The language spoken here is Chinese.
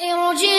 ارجع